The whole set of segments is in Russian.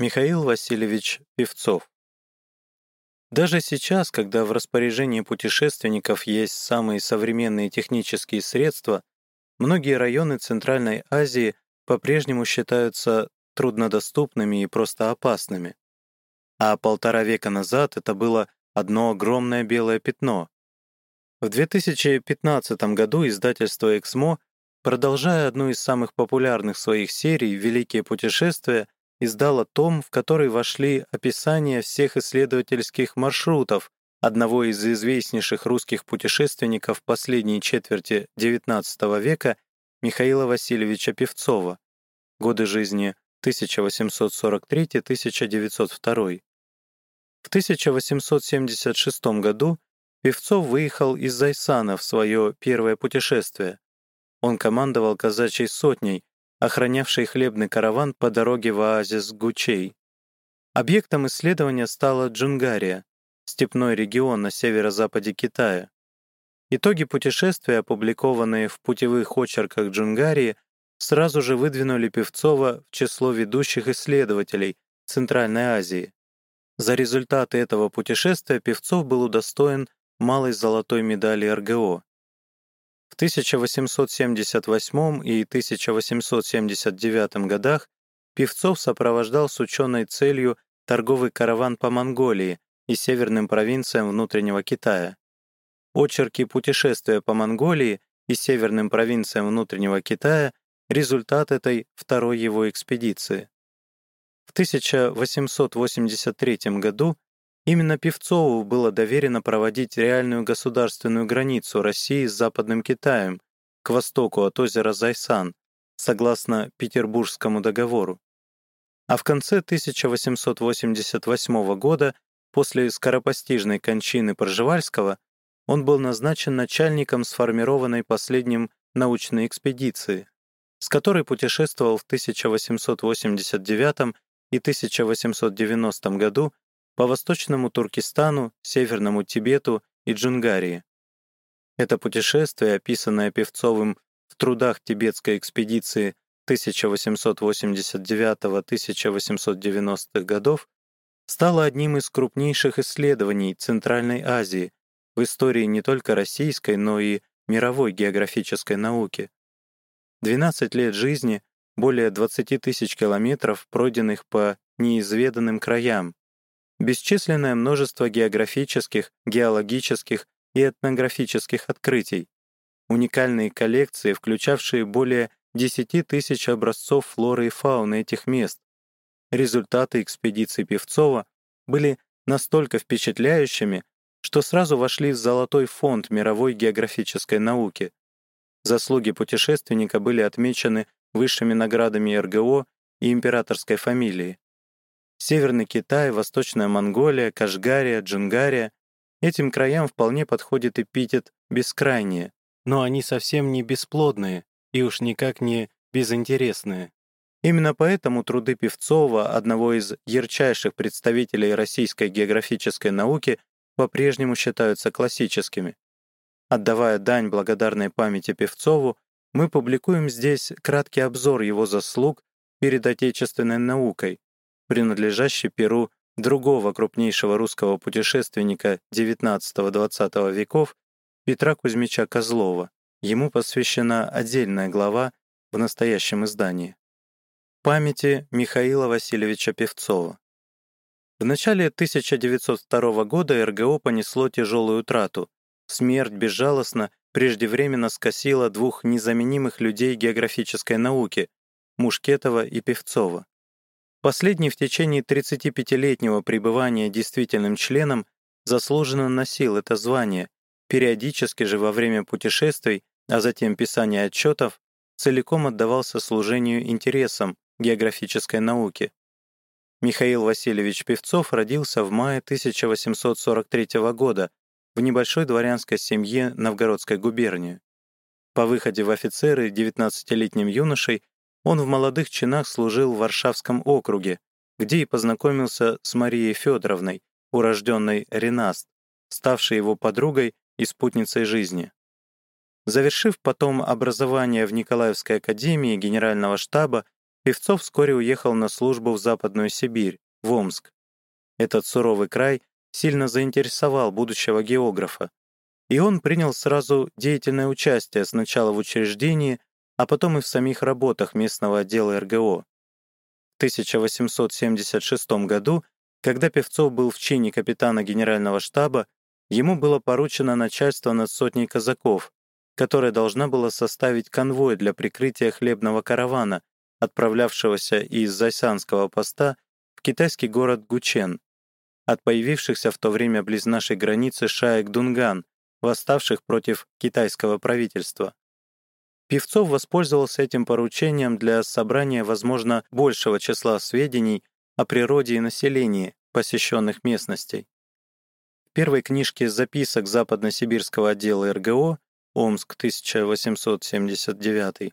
Михаил Васильевич Певцов Даже сейчас, когда в распоряжении путешественников есть самые современные технические средства, многие районы Центральной Азии по-прежнему считаются труднодоступными и просто опасными. А полтора века назад это было одно огромное белое пятно. В 2015 году издательство «Эксмо», продолжая одну из самых популярных своих серий «Великие путешествия», издала том, в который вошли описания всех исследовательских маршрутов одного из известнейших русских путешественников последней четверти XIX века Михаила Васильевича Певцова, годы жизни 1843-1902. В 1876 году Певцов выехал из Зайсана в свое первое путешествие. Он командовал казачьей сотней, охранявшей хлебный караван по дороге в оазис Гучей. Объектом исследования стала Джунгария, степной регион на северо-западе Китая. Итоги путешествия, опубликованные в путевых очерках Джунгарии, сразу же выдвинули Певцова в число ведущих исследователей Центральной Азии. За результаты этого путешествия Певцов был удостоен малой золотой медали РГО. В 1878 и 1879 годах Певцов сопровождал с ученой целью торговый караван по Монголии и северным провинциям внутреннего Китая. Очерки путешествия по Монголии и северным провинциям внутреннего Китая — результат этой второй его экспедиции. В 1883 году именно Певцову было доверено проводить реальную государственную границу России с Западным Китаем к востоку от озера Зайсан, согласно Петербургскому договору. А в конце 1888 года, после скоропостижной кончины Пржевальского, он был назначен начальником сформированной последним научной экспедиции, с которой путешествовал в 1889 и 1890 году по Восточному Туркестану, Северному Тибету и Джунгарии. Это путешествие, описанное Певцовым в трудах тибетской экспедиции 1889-1890 годов, стало одним из крупнейших исследований Центральной Азии в истории не только российской, но и мировой географической науки. 12 лет жизни, более 20 тысяч километров, пройденных по неизведанным краям, бесчисленное множество географических, геологических и этнографических открытий, уникальные коллекции, включавшие более 10 тысяч образцов флоры и фауны этих мест. Результаты экспедиции Певцова были настолько впечатляющими, что сразу вошли в золотой фонд мировой географической науки. Заслуги путешественника были отмечены высшими наградами РГО и императорской фамилии. Северный Китай, Восточная Монголия, Кашгария, Джунгария — этим краям вполне подходит эпитет «бескрайние», но они совсем не бесплодные и уж никак не безинтересные. Именно поэтому труды Певцова, одного из ярчайших представителей российской географической науки, по-прежнему считаются классическими. Отдавая дань благодарной памяти Певцову, мы публикуем здесь краткий обзор его заслуг перед отечественной наукой, принадлежащий перу другого крупнейшего русского путешественника XIX-XX веков Петра Кузьмича Козлова. Ему посвящена отдельная глава в настоящем издании. Памяти Михаила Васильевича Певцова. В начале 1902 года РГО понесло тяжелую утрату. Смерть безжалостно преждевременно скосила двух незаменимых людей географической науки — Мушкетова и Певцова. Последний в течение 35-летнего пребывания действительным членом заслуженно носил это звание, периодически же во время путешествий, а затем писания отчетов, целиком отдавался служению интересам географической науки. Михаил Васильевич Певцов родился в мае 1843 года в небольшой дворянской семье Новгородской губернии. По выходе в офицеры 19-летним юношей он в молодых чинах служил в Варшавском округе, где и познакомился с Марией Федоровной, урожденной Ренаст, ставшей его подругой и спутницей жизни. Завершив потом образование в Николаевской академии Генерального штаба Певцов вскоре уехал на службу в Западную Сибирь, в Омск. Этот суровый край сильно заинтересовал будущего географа, и он принял сразу деятельное участие сначала в учреждении, а потом и в самих работах местного отдела РГО. В 1876 году, когда Певцов был в чине капитана генерального штаба, ему было поручено начальство над сотней казаков, которая должна была составить конвой для прикрытия хлебного каравана, отправлявшегося из Зайсанского поста в китайский город Гучен, от появившихся в то время близ нашей границы шаек Дунган, восставших против китайского правительства. Певцов воспользовался этим поручением для собрания, возможно, большего числа сведений о природе и населении посещенных местностей. В первой книжке записок западносибирского отдела РГО Омск, 1879,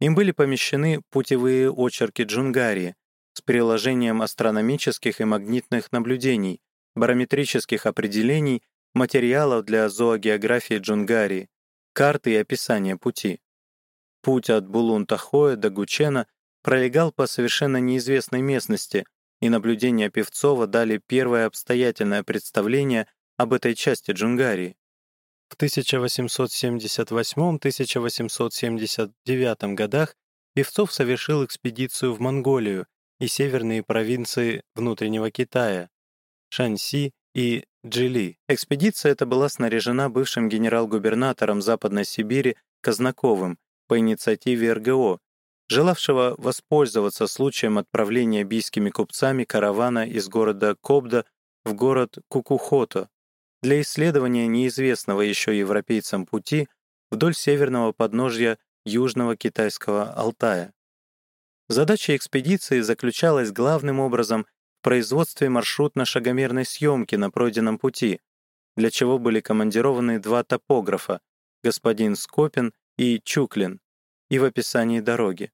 им были помещены путевые очерки Джунгарии с приложением астрономических и магнитных наблюдений, барометрических определений материалов для зоогеографии Джунгарии, карты и описания пути. Путь от Булун-Тахоя до Гучена пролегал по совершенно неизвестной местности, и наблюдения Певцова дали первое обстоятельное представление об этой части Джунгарии. В 1878-1879 годах Певцов совершил экспедицию в Монголию и северные провинции внутреннего Китая, Шаньси и Джили. Экспедиция эта была снаряжена бывшим генерал-губернатором Западной Сибири Казнаковым по инициативе РГО, желавшего воспользоваться случаем отправления бийскими купцами каравана из города Кобда в город Кукухото для исследования неизвестного еще европейцам пути вдоль северного подножья Южного китайского Алтая. Задача экспедиции заключалась главным образом производстве маршрутно-шагомерной съемки на пройденном пути, для чего были командированы два топографа, господин Скопин и Чуклин, и в описании дороги.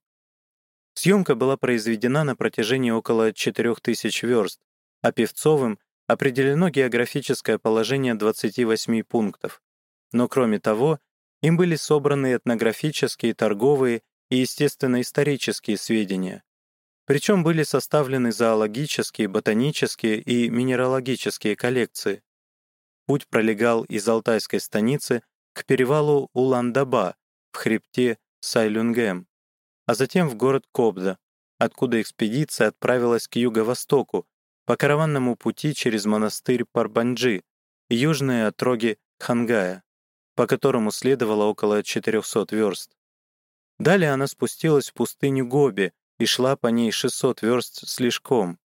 Съемка была произведена на протяжении около 4000 верст, а Певцовым определено географическое положение 28 пунктов. Но кроме того, им были собраны этнографические, торговые и естественно-исторические сведения, причем были составлены зоологические, ботанические и минералогические коллекции. Путь пролегал из Алтайской станицы к перевалу Улан-Даба в хребте Сайлюнгем, а затем в город Кобда, откуда экспедиция отправилась к юго-востоку по караванному пути через монастырь Парбанджи и южные отроги Хангая, по которому следовало около 400 верст. Далее она спустилась в пустыню Гоби, и шла по ней 600 верст слишком,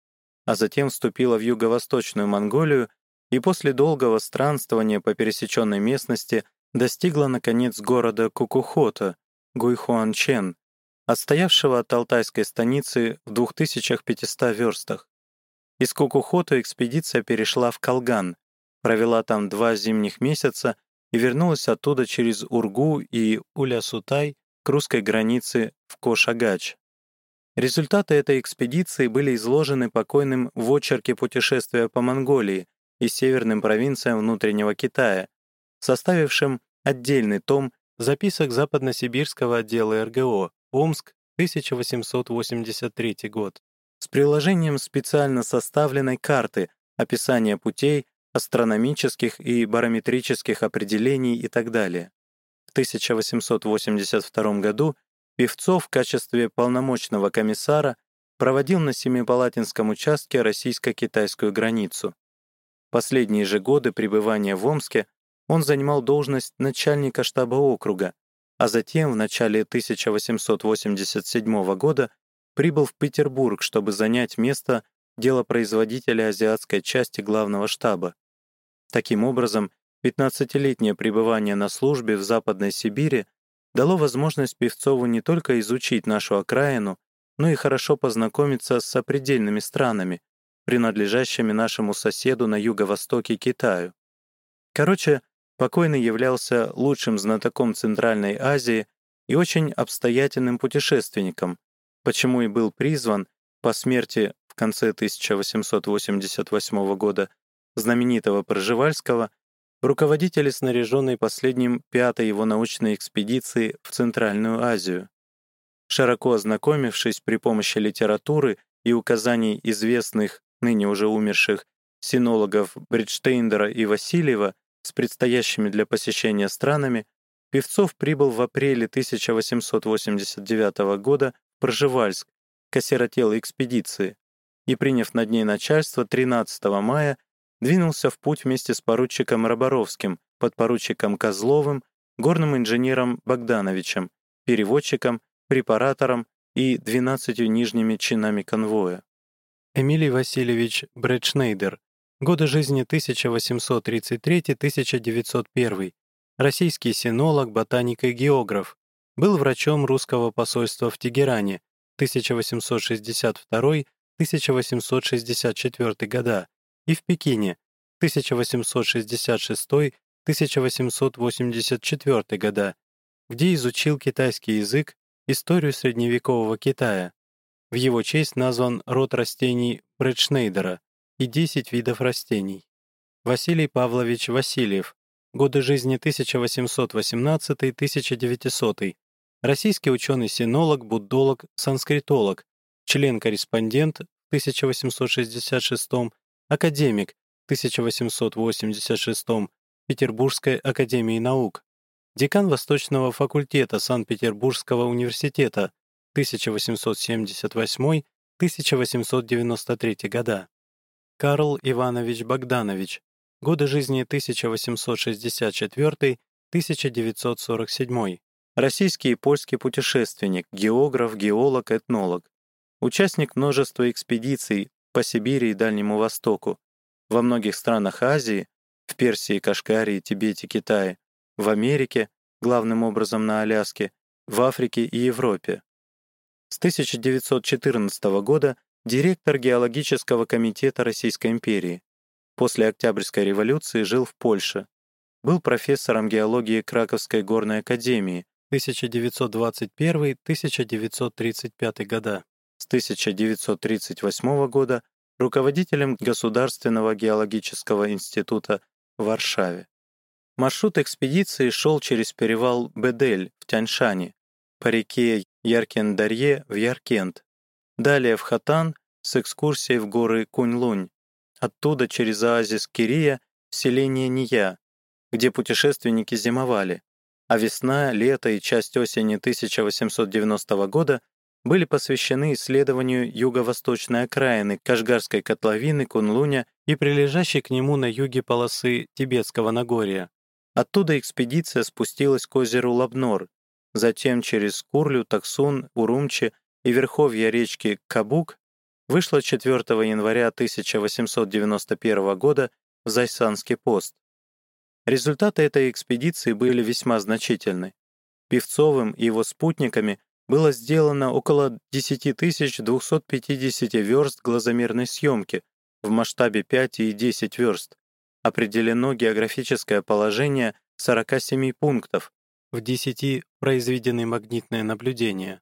а затем вступила в юго-восточную Монголию и после долгого странствования по пересеченной местности достигла, наконец, города Кукухота, Гуйхуанчен, отстоявшего от Алтайской станицы в 2500 верстах. Из Кукухота экспедиция перешла в Калган, провела там два зимних месяца и вернулась оттуда через Ургу и Улясутай к русской границе в Кошагач. Результаты этой экспедиции были изложены покойным в очерке путешествия по Монголии и северным провинциям внутреннего Китая, составившим отдельный том записок западносибирского отдела РГО Омск, 1883 год, с приложением специально составленной карты описания путей, астрономических и барометрических определений и так далее. В 1882 году Певцов в качестве полномочного комиссара проводил на Семипалатинском участке российско-китайскую границу. Последние же годы пребывания в Омске он занимал должность начальника штаба округа, а затем в начале 1887 года прибыл в Петербург, чтобы занять место делопроизводителя азиатской части главного штаба. Таким образом, 15-летнее пребывание на службе в Западной Сибири дало возможность Певцову не только изучить нашу окраину, но и хорошо познакомиться с сопредельными странами, принадлежащими нашему соседу на юго-востоке Китаю. Короче, покойный являлся лучшим знатоком Центральной Азии и очень обстоятельным путешественником, почему и был призван по смерти в конце 1888 года знаменитого Пржевальского руководители снаряженной последним пятой его научной экспедиции в Центральную Азию. широко ознакомившись при помощи литературы и указаний известных, ныне уже умерших, синологов Бриджтейндера и Васильева с предстоящими для посещения странами, Певцов прибыл в апреле 1889 года в Пржевальск к осиротелой экспедиции и, приняв над ней начальство, 13 мая двинулся в путь вместе с поручиком Роборовским, подпоручиком Козловым, горным инженером Богдановичем, переводчиком, препаратором и 12 нижними чинами конвоя. Эмилий Васильевич Брэдшнейдер, годы жизни 1833-1901, российский синолог, ботаник и географ, был врачом русского посольства в Тегеране 1862-1864 года и в Пекине 1866-1884 года, где изучил китайский язык, историю средневекового Китая. В его честь назван род растений Брэдшнейдера и 10 видов растений. Василий Павлович Васильев, годы жизни 1818-1900, российский ученый-синолог, буддолог, санскритолог, член-корреспондент в 1866 академик 1886 Петербургской академии наук, декан Восточного факультета Санкт-Петербургского университета 1878-1893 года. Карл Иванович Богданович, годы жизни 1864-1947, российский и польский путешественник, географ, геолог, этнолог, участник множества экспедиций по Сибири и Дальнему Востоку, во многих странах Азии, в Персии, Кашгарии, Тибете, Китае, в Америке, главным образом на Аляске, в Африке и Европе. С 1914 года директор геологического комитета Российской империи. После Октябрьской революции жил в Польше. Был профессором геологии Краковской горной академии 1921-1935 года. С 1938 года руководителем Государственного геологического института в Варшаве. Маршрут экспедиции шел через перевал Бедель в Тяньшане, по реке Яркендарье в Яркент, далее в Хатан с экскурсией в горы Кунь-Лунь, оттуда через оазис Кирия в селение Ния, где путешественники зимовали, а весна, лето и часть осени 1890 года были посвящены исследованию юго-восточной окраины Кашгарской котловины Кунлуня и прилежащей к нему на юге полосы Тибетского Нагорья. Оттуда экспедиция спустилась к озеру Лабнор, затем через Курлю, Таксун, Урумчи и верховья речки Кабук вышла 4 января 1891 года в Зайсанский пост. Результаты этой экспедиции были весьма значительны. Певцовым и его спутниками было сделано около 10 250 верст глазомерной съемки в масштабе 5 и 10 верст. Определено географическое положение 47 пунктов, в 10 произведены магнитные наблюдения.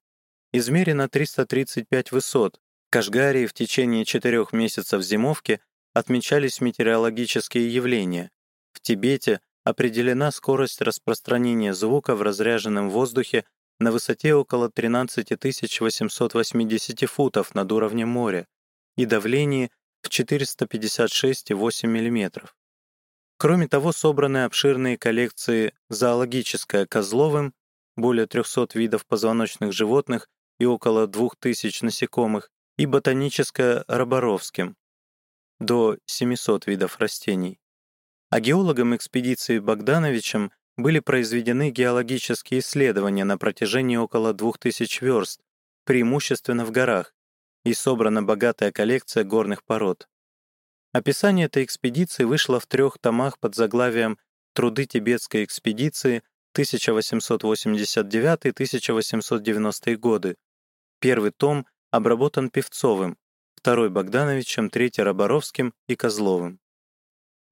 Измерено 335 высот. В Кашгарии в течение четырех месяцев зимовки отмечались метеорологические явления. В Тибете определена скорость распространения звука в разряженном воздухе на высоте около 13 880 футов над уровнем моря и давлении в 456,8 мм. Кроме того, собраны обширные коллекции «Зоологическая Козловым», более 300 видов позвоночных животных и около 2000 насекомых, и «Ботаническая Роборовским», до 700 видов растений. А геологам экспедиции Богдановичем были произведены геологические исследования на протяжении около 2000 верст, преимущественно в горах, и собрана богатая коллекция горных пород. Описание этой экспедиции вышло в трех томах под заглавием «Труды тибетской экспедиции 1889-1890 годы». Первый том обработан Певцовым, второй — Богдановичем, третий — Роборовским и Козловым.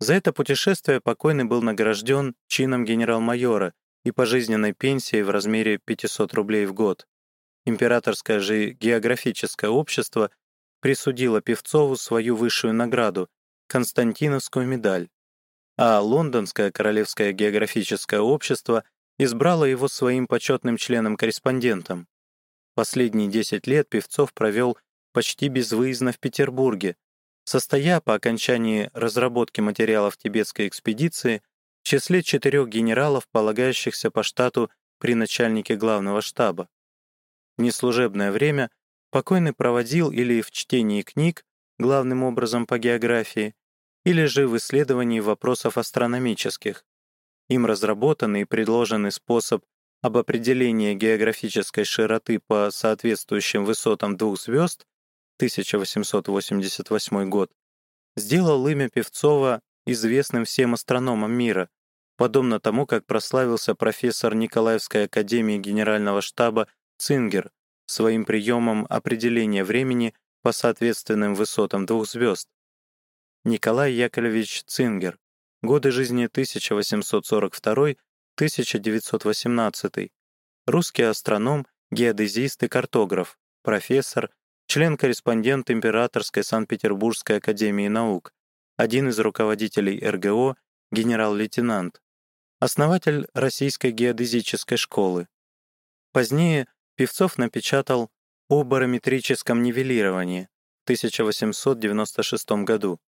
За это путешествие покойный был награжден чином генерал-майора и пожизненной пенсией в размере 500 рублей в год. Императорское же географическое общество присудила Певцову свою высшую награду — Константиновскую медаль, а Лондонское Королевское географическое общество избрало его своим почетным членом-корреспондентом. Последние 10 лет Певцов провел почти безвыездно в Петербурге, состоя по окончании разработки материалов тибетской экспедиции в числе четырех генералов, полагающихся по штату при начальнике главного штаба. В неслужебное время покойный проводил или в чтении книг, главным образом по географии, или же в исследовании вопросов астрономических. Им разработанный и предложенный способ об определении географической широты по соответствующим высотам двух звезд 1888 год сделал имя Певцова известным всем астрономам мира, подобно тому, как прославился профессор Николаевской академии генерального штаба Цингер своим приемом определения времени по соответственным высотам двух звезд. Николай Яковлевич Цингер. Годы жизни 1842-1918. Русский астроном, геодезист и картограф, профессор, член-корреспондент Императорской Санкт-Петербургской академии наук, один из руководителей РГО, генерал-лейтенант, основатель Российской геодезической школы. Позднее Певцов напечатал о барометрическом нивелировании в 1896 году.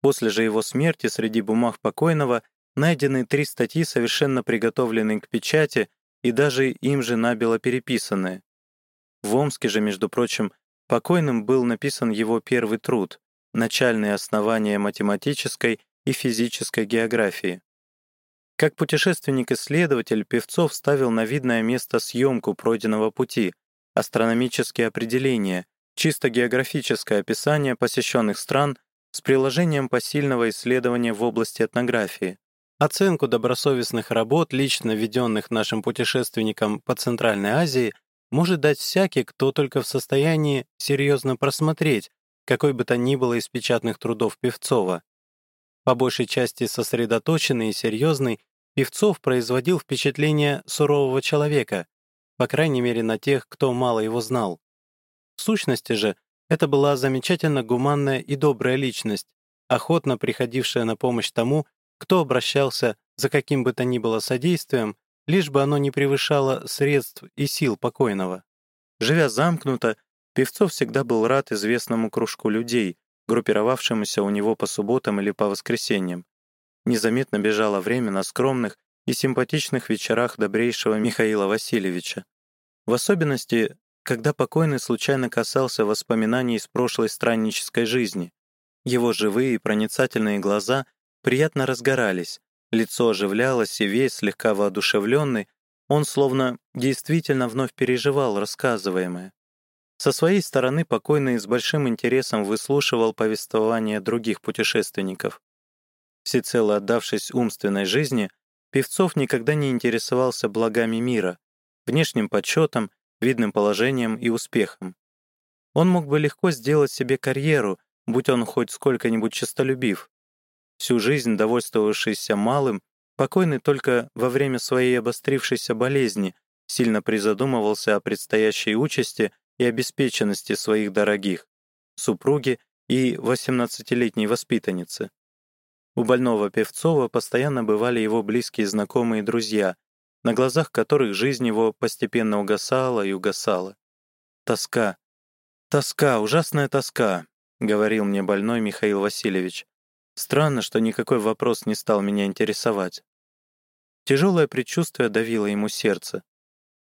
После же его смерти среди бумаг покойного найдены три статьи, совершенно приготовленные к печати и даже им же набело переписанные. В Омске же, между прочим, покойным был написан его первый труд «Начальные основания математической и физической географии». Как путешественник-исследователь Певцов ставил на видное место съемку пройденного пути, астрономические определения, чисто географическое описание посещенных стран с приложением посильного исследования в области этнографии. Оценку добросовестных работ, лично введенных нашим путешественникам по Центральной Азии, может дать всякий, кто только в состоянии серьезно просмотреть какой бы то ни было из печатных трудов Певцова. По большей части сосредоточенный и серьезный, Певцов производил впечатление сурового человека, по крайней мере на тех, кто мало его знал. В сущности же, это была замечательно гуманная и добрая личность, охотно приходившая на помощь тому, кто обращался за каким бы то ни было содействием, лишь бы оно не превышало средств и сил покойного. Живя замкнуто, Певцов всегда был рад известному кружку людей, группировавшемуся у него по субботам или по воскресеньям. Незаметно бежало время на скромных и симпатичных вечерах добрейшего Михаила Васильевича. В особенности когда покойный случайно касался воспоминаний из прошлой страннической жизни. Его живые и проницательные глаза приятно разгорались, лицо оживлялось, и весь, слегка воодушевленный, он словно действительно вновь переживал рассказываемое. Со своей стороны покойный с большим интересом выслушивал повествования других путешественников. Всецело отдавшись умственной жизни, Певцов никогда не интересовался благами мира, внешним почетом видным положением и успехом. Он мог бы легко сделать себе карьеру, будь он хоть сколько-нибудь честолюбив. Всю жизнь довольствовавшийся малым, покойный только во время своей обострившейся болезни сильно призадумывался о предстоящей участи и обеспеченности своих дорогих, супруги и 18-летней воспитанницы. У больного Певцова постоянно бывали его близкие знакомые и друзья, на глазах которых жизнь его постепенно угасала и угасала. Тоска. Тоска, ужасная тоска, говорил мне больной Михаил Васильевич. Странно, что никакой вопрос не стал меня интересовать. Тяжелое предчувствие давило ему сердце.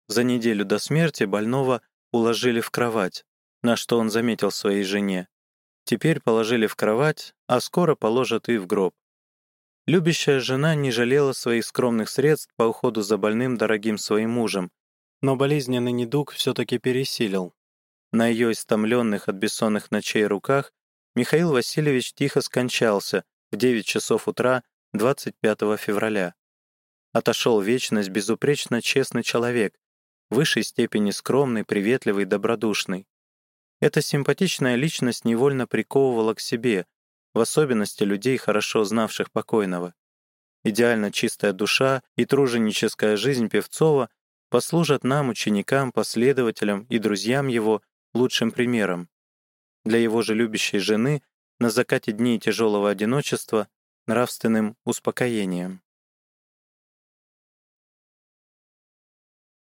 За неделю до смерти больного уложили в кровать, на что он заметил своей жене. Теперь положили в кровать, а скоро положат и в гроб. Любящая жена не жалела своих скромных средств по уходу за больным дорогим своим мужем, но болезненный недуг все-таки пересилил. На ее истомленных от бессонных ночей руках Михаил Васильевич тихо скончался в 9 часов утра 25 февраля. Отошел в вечность безупречно честный человек, в высшей степени скромный, приветливый, добродушный. Эта симпатичная личность невольно приковывала к себе, в особенности людей, хорошо знавших покойного. Идеально чистая душа и труженическая жизнь Певцова послужат нам, ученикам, последователям и друзьям его лучшим примером. Для его же любящей жены на закате дней тяжелого одиночества нравственным успокоением.